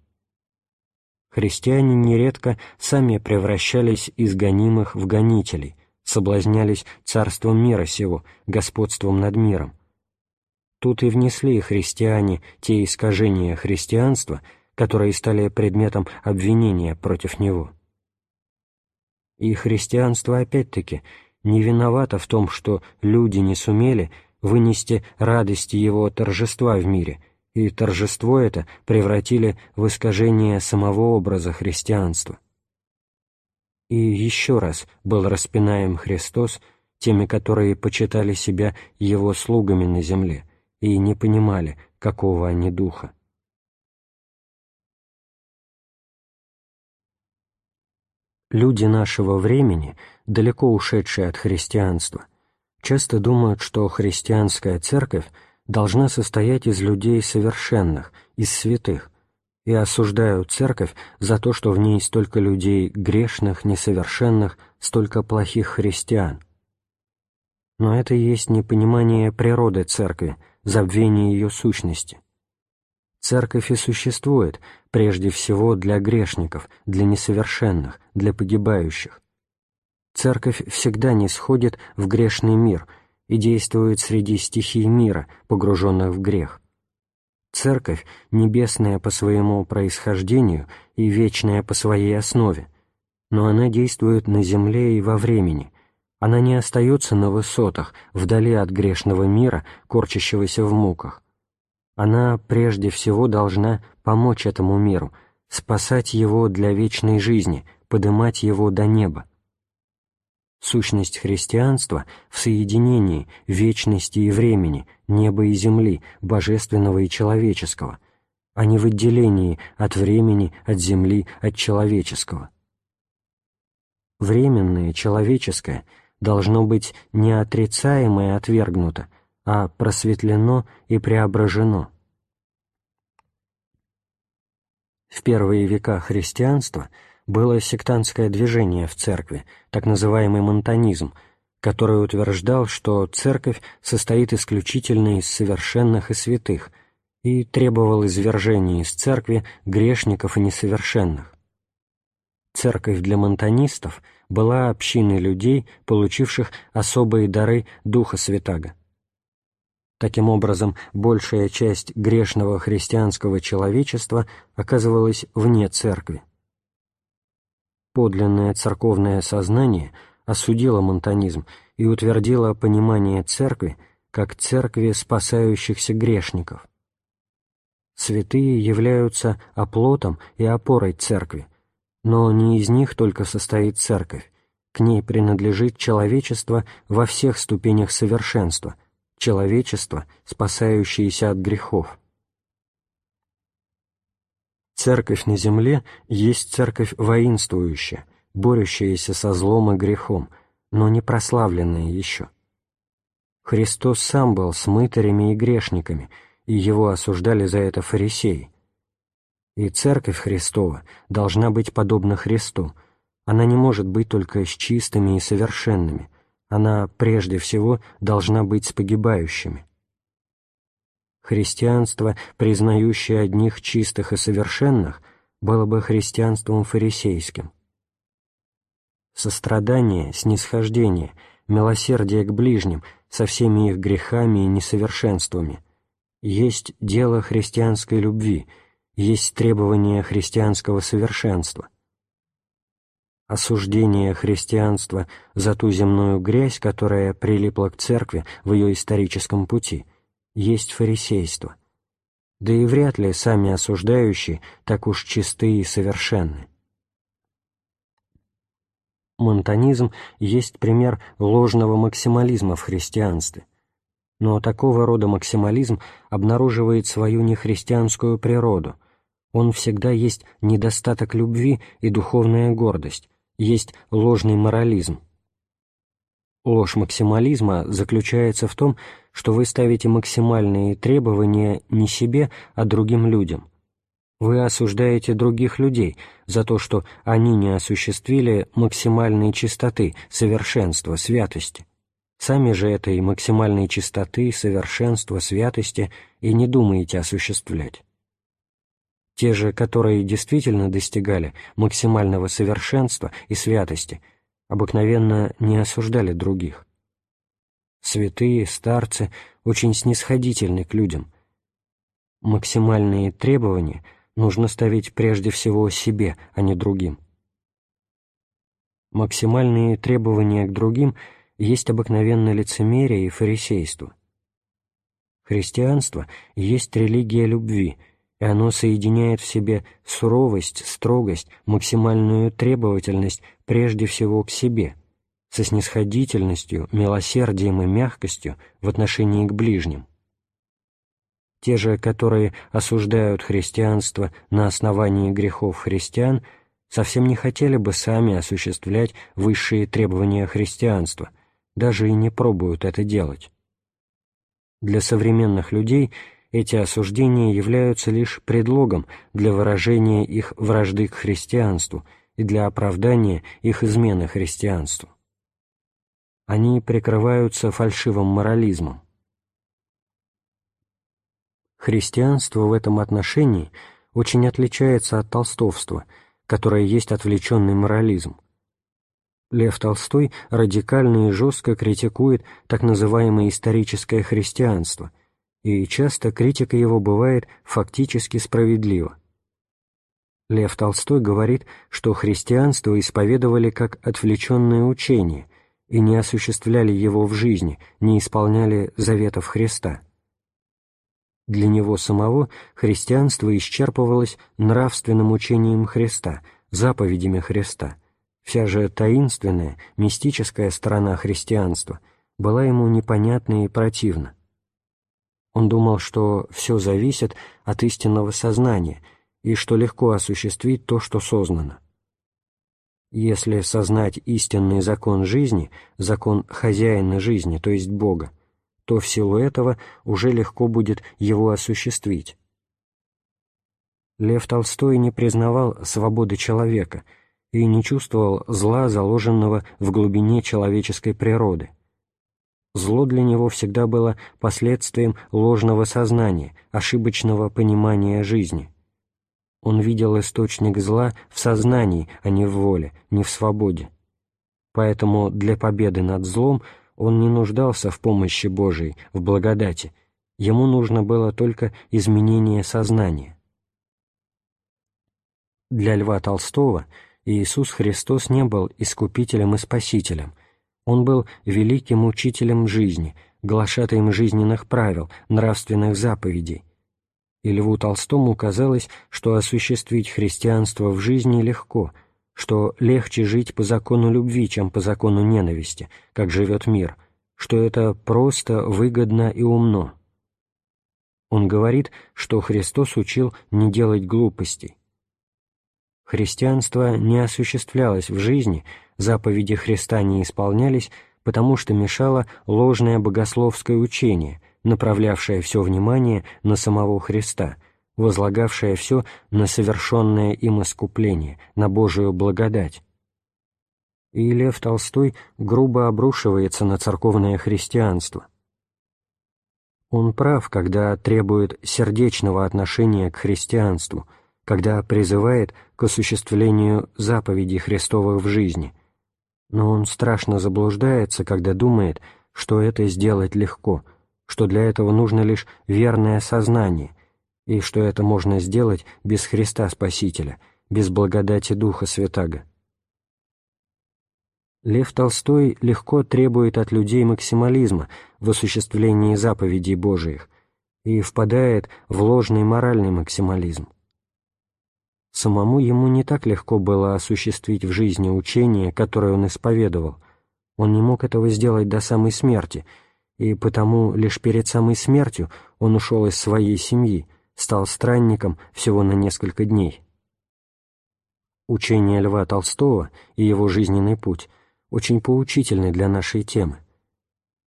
Христиане нередко сами превращались из гонимых в гонителей, соблазнялись царством мира сего, господством над миром, Тут и внесли христиане те искажения христианства, которые стали предметом обвинения против него. И христианство опять-таки не виновато в том, что люди не сумели вынести радости его торжества в мире, и торжество это превратили в искажение самого образа христианства. И еще раз был распинаем Христос теми, которые почитали себя Его слугами на земле, и не понимали, какого они духа. Люди нашего времени, далеко ушедшие от христианства, часто думают, что христианская церковь должна состоять из людей совершенных, из святых, и осуждают церковь за то, что в ней столько людей грешных, несовершенных, столько плохих христиан. Но это и есть непонимание природы церкви, забвение ее сущности. Церковь и существует прежде всего для грешников, для несовершенных, для погибающих. Церковь всегда не сходит в грешный мир и действует среди стихий мира, погруженных в грех. Церковь — небесная по своему происхождению и вечная по своей основе, но она действует на земле и во времени, она не остается на высотах, вдали от грешного мира, корчащегося в муках. Она прежде всего должна помочь этому миру, спасать его для вечной жизни, подымать его до неба. Сущность христианства в соединении вечности и времени, неба и земли, божественного и человеческого, а не в отделении от времени, от земли, от человеческого. Временное, человеческое — должно быть не отрицаемо и отвергнуто, а просветлено и преображено. В первые века христианства было сектантское движение в церкви, так называемый монтанизм, который утверждал, что церковь состоит исключительно из совершенных и святых и требовал извержения из церкви грешников и несовершенных. Церковь для монтанистов была общиной людей, получивших особые дары Духа Святаго. Таким образом, большая часть грешного христианского человечества оказывалась вне церкви. Подлинное церковное сознание осудило монтанизм и утвердило понимание церкви как церкви спасающихся грешников. Святые являются оплотом и опорой церкви, но не из них только состоит церковь, к ней принадлежит человечество во всех ступенях совершенства, человечество, спасающееся от грехов. Церковь на земле есть церковь воинствующая, борющаяся со злом и грехом, но не прославленная еще. Христос сам был с мытарями и грешниками, и его осуждали за это фарисеи. И Церковь Христова должна быть подобна Христу, она не может быть только с чистыми и совершенными, она прежде всего должна быть с погибающими. Христианство, признающее одних чистых и совершенных, было бы христианством фарисейским. Сострадание, снисхождение, милосердие к ближним со всеми их грехами и несовершенствами есть дело христианской любви, есть требование христианского совершенства осуждение христианства за ту земную грязь, которая прилипла к церкви в ее историческом пути, есть фарисейство. Да и вряд ли сами осуждающие так уж чисты и совершенны. Монтанизм есть пример ложного максимализма в христианстве, но такого рода максимализм обнаруживает свою нехристианскую природу, он всегда есть недостаток любви и духовная гордость, есть ложный морализм. Ложь максимализма заключается в том, что вы ставите максимальные требования не себе, а другим людям. Вы осуждаете других людей за то, что они не осуществили максимальной чистоты, совершенства, святости. Сами же этой максимальной чистоты, совершенства, святости и не думаете осуществлять. Те же, которые действительно достигали максимального совершенства и святости, обыкновенно не осуждали других. Святые, старцы очень снисходительны к людям. Максимальные требования нужно ставить прежде всего себе, а не другим. Максимальные требования к другим есть обыкновенно лицемерие и фарисейство. Христианство есть религия любви – и оно соединяет в себе суровость, строгость, максимальную требовательность прежде всего к себе, со снисходительностью, милосердием и мягкостью в отношении к ближним. Те же, которые осуждают христианство на основании грехов христиан, совсем не хотели бы сами осуществлять высшие требования христианства, даже и не пробуют это делать. Для современных людей – эти осуждения являются лишь предлогом для выражения их вражды к христианству и для оправдания их измены христианству. Они прикрываются фальшивым морализмом. Христианство в этом отношении очень отличается от толстовства, которое есть отвлеченный морализм. Лев Толстой радикально и жестко критикует так называемое историческое христианство – и часто критика его бывает фактически справедлива. Лев Толстой говорит, что христианство исповедовали как отвлеченное учение и не осуществляли его в жизни, не исполняли заветов Христа. Для него самого христианство исчерпывалось нравственным учением Христа, заповедями Христа. Вся же таинственная, мистическая сторона христианства была ему непонятна и противна. Он думал, что все зависит от истинного сознания и что легко осуществить то, что сознано. Если сознать истинный закон жизни, закон хозяина жизни, то есть Бога, то в силу этого уже легко будет его осуществить. Лев Толстой не признавал свободы человека и не чувствовал зла, заложенного в глубине человеческой природы – Зло для него всегда было последствием ложного сознания, ошибочного понимания жизни. Он видел источник зла в сознании, а не в воле, не в свободе. Поэтому для победы над злом он не нуждался в помощи Божией, в благодати. Ему нужно было только изменение сознания. Для Льва Толстого Иисус Христос не был искупителем и спасителем. Он был великим учителем жизни, глашатаем жизненных правил, нравственных заповедей. И Льву Толстому казалось, что осуществить христианство в жизни легко, что легче жить по закону любви, чем по закону ненависти, как живет мир, что это просто, выгодно и умно. Он говорит, что Христос учил не делать глупостей. Христианство не осуществлялось в жизни, заповеди Христа не исполнялись, потому что мешало ложное богословское учение, направлявшее все внимание на самого Христа, возлагавшее все на совершенное им искупление, на Божию благодать. И Лев Толстой грубо обрушивается на церковное христианство. Он прав, когда требует сердечного отношения к христианству, когда призывает к осуществлению заповедей Христовых в жизни. Но он страшно заблуждается, когда думает, что это сделать легко, что для этого нужно лишь верное сознание, и что это можно сделать без Христа Спасителя, без благодати Духа Святаго. Лев Толстой легко требует от людей максимализма в осуществлении заповедей Божиих и впадает в ложный моральный максимализм. Самому ему не так легко было осуществить в жизни учение, которое он исповедовал. Он не мог этого сделать до самой смерти, и потому лишь перед самой смертью он ушел из своей семьи, стал странником всего на несколько дней. Учение Льва Толстого и его жизненный путь – очень поучительны для нашей темы.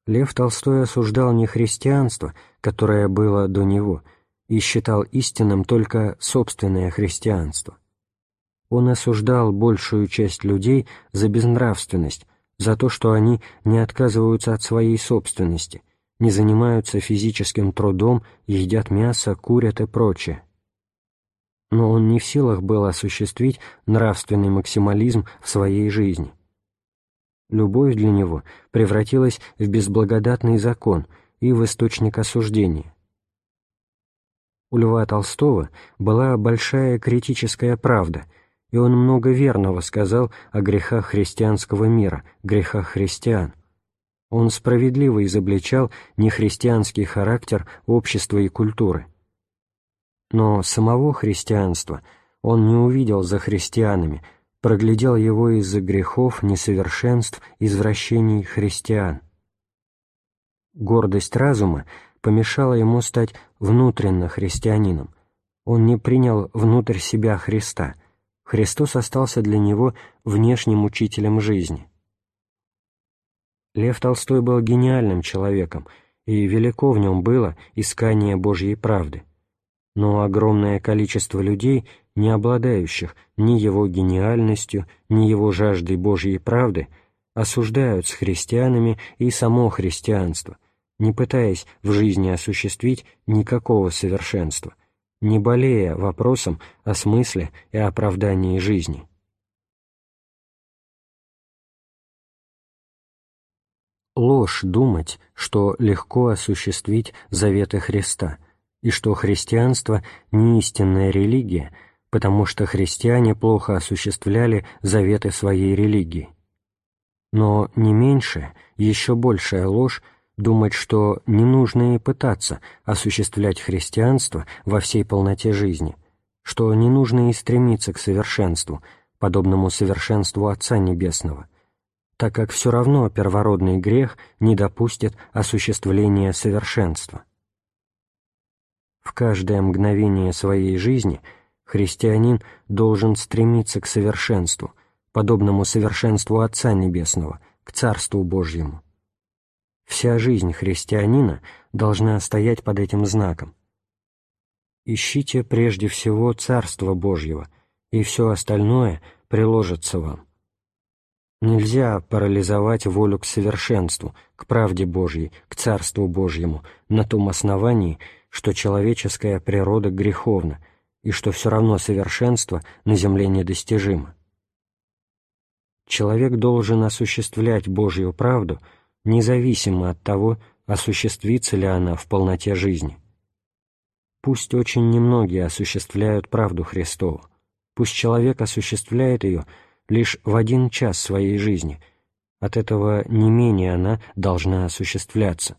Лев Толстой осуждал не христианство, которое было до него, и считал истинным только собственное христианство. Он осуждал большую часть людей за безнравственность, за то, что они не отказываются от своей собственности, не занимаются физическим трудом, едят мясо, курят и прочее. Но он не в силах был осуществить нравственный максимализм в своей жизни – Любовь для него превратилась в безблагодатный закон и в источник осуждения. У Льва Толстого была большая критическая правда, и он много верного сказал о грехах христианского мира, грехах христиан. Он справедливо изобличал нехристианский характер общества и культуры. Но самого христианства он не увидел за христианами, проглядел его из-за грехов, несовершенств, извращений христиан. Гордость разума помешала ему стать внутренно христианином. Он не принял внутрь себя Христа. Христос остался для него внешним учителем жизни. Лев Толстой был гениальным человеком, и велико в нем было искание Божьей правды. Но огромное количество людей не обладающих ни его гениальностью, ни его жаждой Божьей правды, осуждают с христианами и само христианство, не пытаясь в жизни осуществить никакого совершенства, не болея вопросом о смысле и оправдании жизни. Ложь думать, что легко осуществить заветы Христа, и что христианство не истинная религия – потому что христиане плохо осуществляли заветы своей религии. Но не меньше, еще большая ложь думать, что не нужно и пытаться осуществлять христианство во всей полноте жизни, что не нужно и стремиться к совершенству, подобному совершенству Отца Небесного, так как все равно первородный грех не допустит осуществления совершенства. В каждое мгновение своей жизни – Христианин должен стремиться к совершенству, подобному совершенству Отца Небесного, к Царству Божьему. Вся жизнь христианина должна стоять под этим знаком. Ищите прежде всего Царство Божьего, и все остальное приложится вам. Нельзя парализовать волю к совершенству, к правде Божьей, к Царству Божьему, на том основании, что человеческая природа греховна – и что все равно совершенство на земле недостижимо. Человек должен осуществлять Божью правду независимо от того, осуществится ли она в полноте жизни. Пусть очень немногие осуществляют правду Христову, Пусть человек осуществляет ее лишь в один час своей жизни, от этого не менее она должна осуществляться.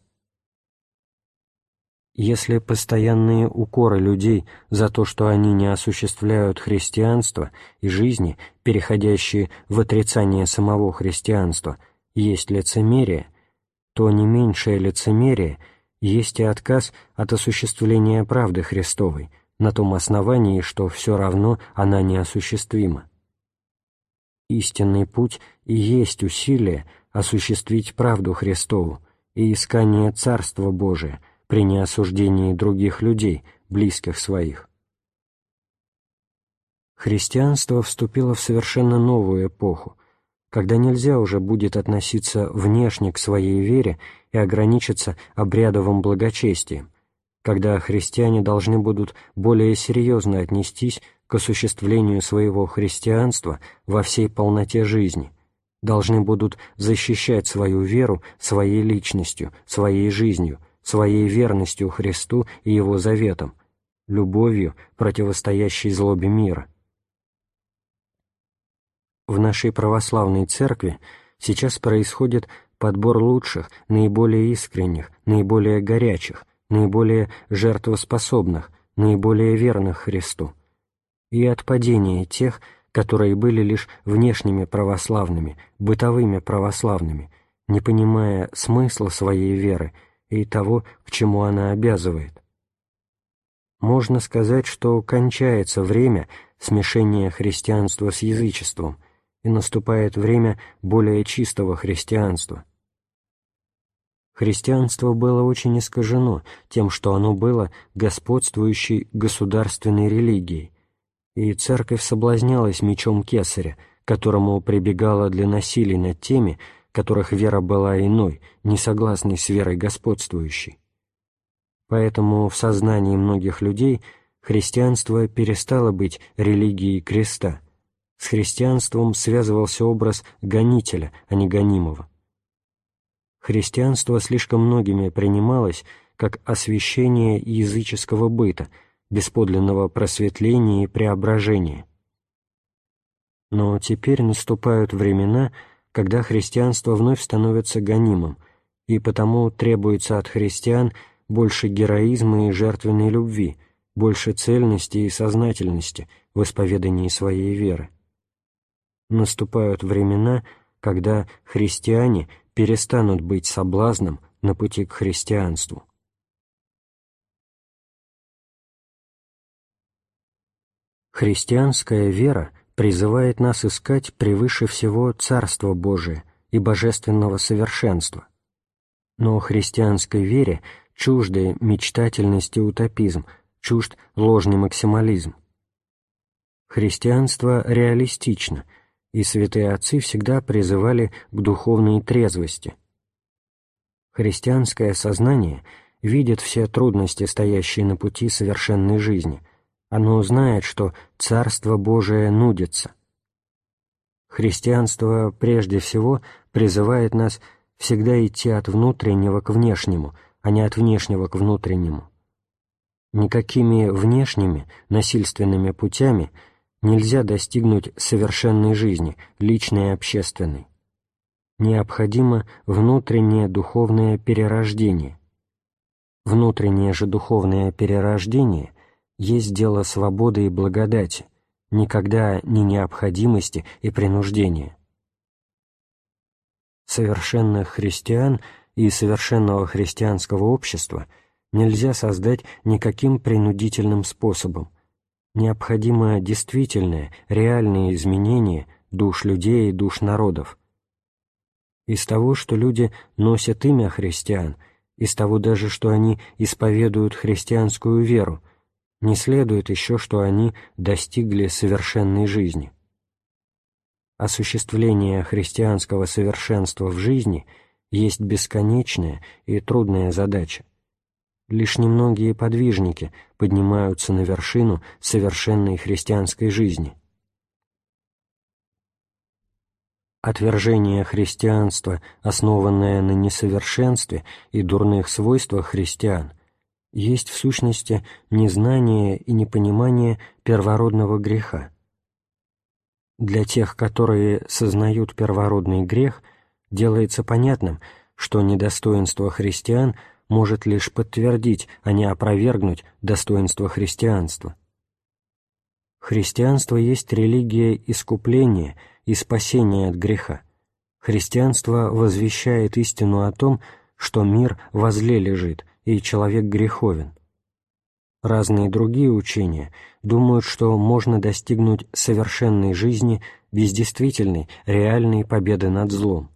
Если постоянные укоры людей за то, что они не осуществляют христианство и жизни, переходящие в отрицание самого христианства, есть лицемерие, то не меньшее лицемерие есть и отказ от осуществления правды Христовой на том основании, что все равно она неосуществима. Истинный путь и есть усилие осуществить правду Христову и искание Царства Божия – при неосуждении других людей, близких своих. Христианство вступило в совершенно новую эпоху, когда нельзя уже будет относиться внешне к своей вере и ограничиться обрядовым благочестием, когда христиане должны будут более серьезно отнестись к осуществлению своего христианства во всей полноте жизни, должны будут защищать свою веру своей личностью, своей жизнью, своей верностью Христу и Его заветам, любовью, противостоящей злобе мира. В нашей православной церкви сейчас происходит подбор лучших, наиболее искренних, наиболее горячих, наиболее жертвоспособных, наиболее верных Христу, и отпадение тех, которые были лишь внешними православными, бытовыми православными, не понимая смысла своей веры и того, к чему она обязывает. Можно сказать, что кончается время смешения христианства с язычеством, и наступает время более чистого христианства. Христианство было очень искажено тем, что оно было господствующей государственной религией, и церковь соблазнялась мечом кесаря, которому прибегала для насилий над теми, которых вера была иной, не согласной с верой господствующей. Поэтому в сознании многих людей христианство перестало быть религией креста. С христианством связывался образ гонителя, а не гонимого. Христианство слишком многими принималось как освящение языческого быта, бесподлинного просветления и преображения. Но теперь наступают времена, когда христианство вновь становится гонимым, и потому требуется от христиан больше героизма и жертвенной любви, больше цельности и сознательности в исповедании своей веры. Наступают времена, когда христиане перестанут быть соблазном на пути к христианству. Христианская вера призывает нас искать превыше всего Царство Божие и божественного совершенства. Но христианской вере чужды мечтательность и утопизм, чужд ложный максимализм. Христианство реалистично, и святые отцы всегда призывали к духовной трезвости. Христианское сознание видит все трудности, стоящие на пути совершенной жизни – оно знает, что Царство Божие нудится. Христианство прежде всего призывает нас всегда идти от внутреннего к внешнему, а не от внешнего к внутреннему. Никакими внешними, насильственными путями нельзя достигнуть совершенной жизни, личной и общественной. Необходимо внутреннее духовное перерождение. Внутреннее же духовное перерождение есть дело свободы и благодати, никогда не необходимости и принуждения. Совершенных христиан и совершенного христианского общества нельзя создать никаким принудительным способом. Необходимо действительное, реальное изменение душ людей и душ народов. Из того, что люди носят имя христиан, из того даже, что они исповедуют христианскую веру, не следует еще, что они достигли совершенной жизни. Осуществление христианского совершенства в жизни есть бесконечная и трудная задача. Лишь немногие подвижники поднимаются на вершину совершенной христианской жизни. Отвержение христианства, основанное на несовершенстве и дурных свойствах христиан, есть в сущности незнание и непонимание первородного греха, Для тех, которые сознают первородный грех, делается понятным, что недостоинство христиан может лишь подтвердить, а не опровергнуть достоинство христианства. Христианство есть религия искупления и спасения от греха. Христианство возвещает истину о том, что мир возле лежит, и человек греховен. Разные другие учения думают, что можно достигнуть совершенной жизни без действительной, реальной победы над злом.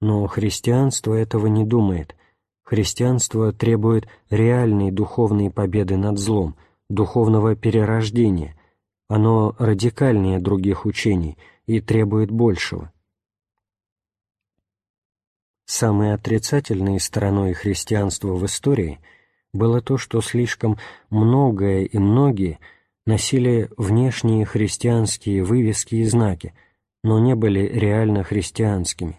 Но христианство этого не думает. Христианство требует реальной духовной победы над злом, духовного перерождения. Оно радикальнее других учений и требует большего. Самой отрицательной стороной христианства в истории – было то, что слишком многое и многие носили внешние христианские вывески и знаки, но не были реально христианскими.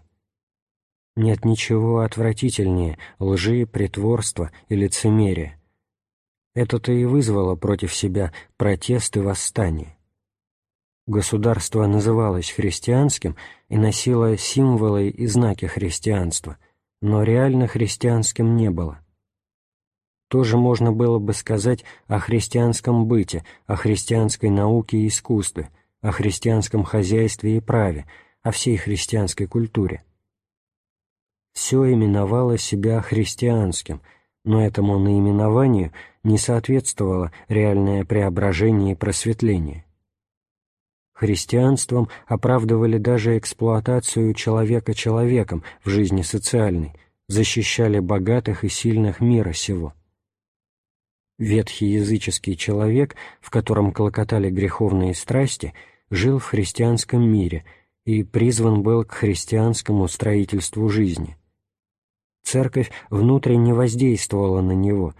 Нет ничего отвратительнее лжи, притворства и лицемерия. Это-то и вызвало против себя протест и восстание. Государство называлось христианским и носило символы и знаки христианства, но реально христианским не было. Тоже можно было бы сказать о христианском быте, о христианской науке и искусстве, о христианском хозяйстве и праве, о всей христианской культуре. Все именовало себя христианским, но этому наименованию не соответствовало реальное преображение и просветление. Христианством оправдывали даже эксплуатацию человека человеком в жизни социальной, защищали богатых и сильных мира сего. Ветхий языческий человек, в котором клокотали греховные страсти, жил в христианском мире и призван был к христианскому строительству жизни. Церковь внутренне воздействовала на него,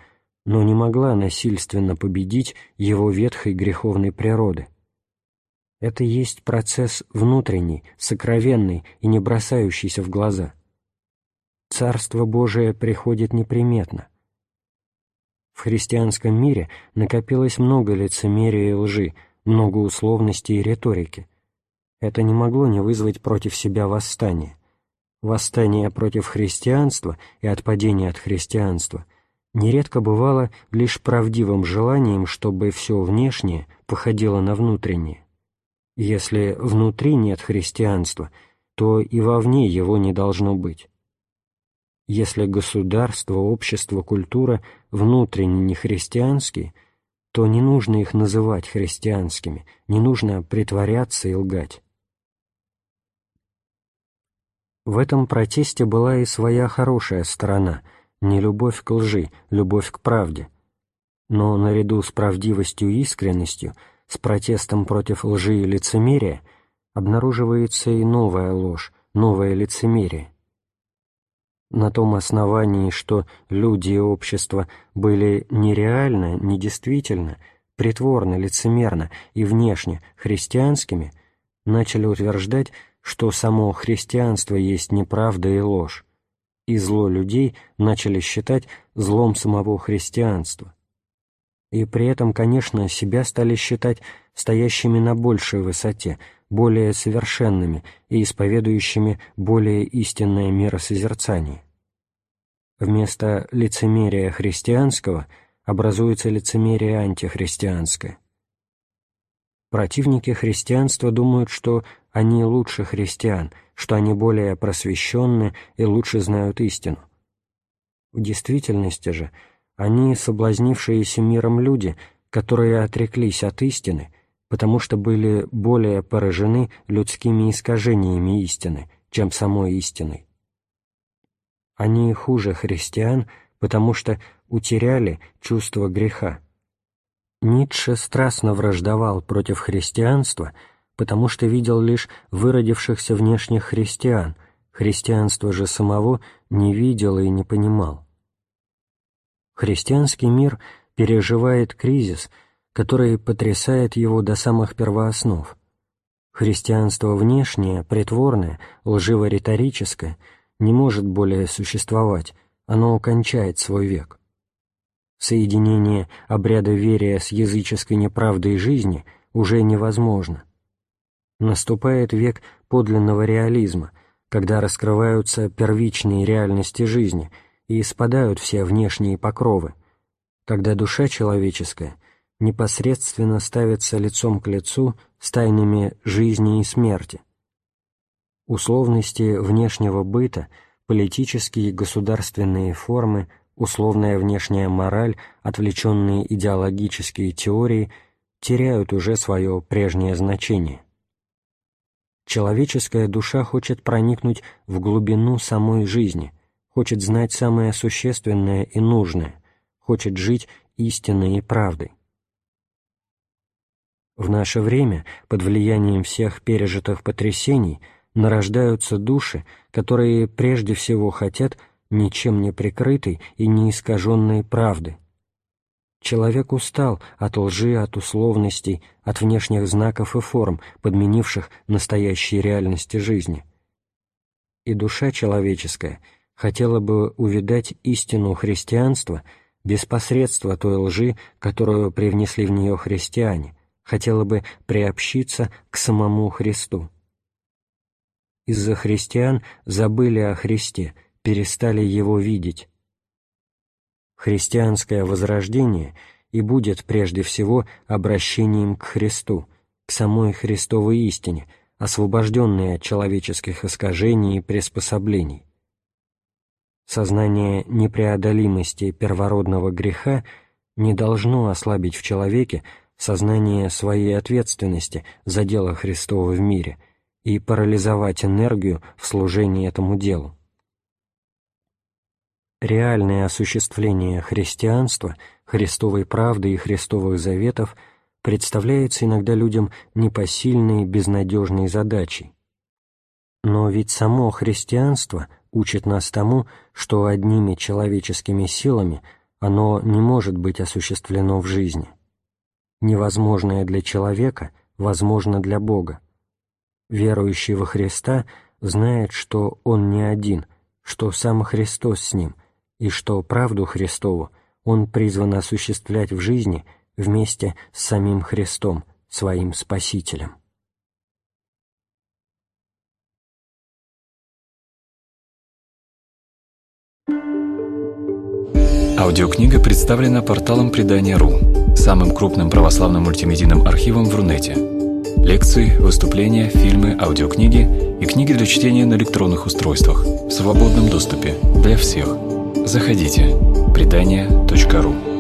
но не могла насильственно победить его ветхой греховной природы. Это есть процесс внутренний, сокровенный и не бросающийся в глаза. Царство Божие приходит неприметно – в христианском мире накопилось много лицемерия и лжи, много условностей и риторики. Это не могло не вызвать против себя восстание. Восстание против христианства и отпадение от христианства нередко бывало лишь правдивым желанием, чтобы все внешнее походило на внутреннее. Если внутри нет христианства, то и вовне его не должно быть. Если государство, общество, культура внутренне не христианские, то не нужно их называть христианскими, не нужно притворяться и лгать. В этом протесте была и своя хорошая сторона, не любовь к лжи, любовь к правде. Но наряду с правдивостью и искренностью, с протестом против лжи и лицемерия, обнаруживается и новая ложь, новое лицемерие на том основании, что люди и общество были нереально, недействительно, притворно, лицемерно и внешне христианскими, начали утверждать, что само христианство есть неправда и ложь, и зло людей начали считать злом самого христианства. И при этом, конечно, себя стали считать стоящими на большей высоте, более совершенными и исповедующими более истинное миросозерцание. Вместо лицемерия христианского образуется лицемерие антихристианское. Противники христианства думают, что они лучше христиан, что они более просвещенны и лучше знают истину. В действительности же они соблазнившиеся миром люди, которые отреклись от истины, потому что были более поражены людскими искажениями истины, чем самой истиной. Они хуже христиан, потому что утеряли чувство греха. Ницше страстно враждовал против христианства, потому что видел лишь выродившихся внешних христиан, христианство же самого не видел и не понимал. Христианский мир переживает кризис, который потрясает его до самых первооснов. Христианство внешнее, притворное, лживо-риторическое — не может более существовать, оно кончает свой век. Соединение обряда верия с языческой неправдой жизни уже невозможно. Наступает век подлинного реализма, когда раскрываются первичные реальности жизни и спадают все внешние покровы, когда душа человеческая непосредственно ставится лицом к лицу с тайнами жизни и смерти. Условности внешнего быта, политические и государственные формы, условная внешняя мораль, отвлеченные идеологические теории теряют уже свое прежнее значение. Человеческая душа хочет проникнуть в глубину самой жизни, хочет знать самое существенное и нужное, хочет жить истинной и правдой. В наше время, под влиянием всех пережитых потрясений, нарождаются души, которые прежде всего хотят ничем не прикрытой и не искаженной правды. Человек устал от лжи, от условностей, от внешних знаков и форм, подменивших настоящие реальности жизни. И душа человеческая хотела бы увидать истину христианства без посредства той лжи, которую привнесли в нее христиане, хотела бы приобщиться к самому Христу. Из-за христиан забыли о Христе, перестали Его видеть. Христианское возрождение и будет прежде всего обращением к Христу, к самой Христовой истине, освобожденной от человеческих искажений и приспособлений. Сознание непреодолимости первородного греха не должно ослабить в человеке сознание своей ответственности за дело Христова в мире и парализовать энергию в служении этому делу. Реальное осуществление христианства, Христовой правды и Христовых заветов представляется иногда людям непосильной, безнадежной задачей. Но ведь само христианство учит нас тому, что одними человеческими силами оно не может быть осуществлено в жизни невозможное для человека возможно для Бога. Верующий во Христа знает, что Он не один, что сам Христос с ним, и что правду Христову он призван осуществлять в жизни вместе с самим Христом, своим Спасителем. Аудиокнига представлена порталом Предания.ру, самым крупным православным мультимедийным архивом в Рунете. Лекции, выступления, фильмы, аудиокниги и книги для чтения на электронных устройствах в свободном доступе для всех. Заходите. Предания.ру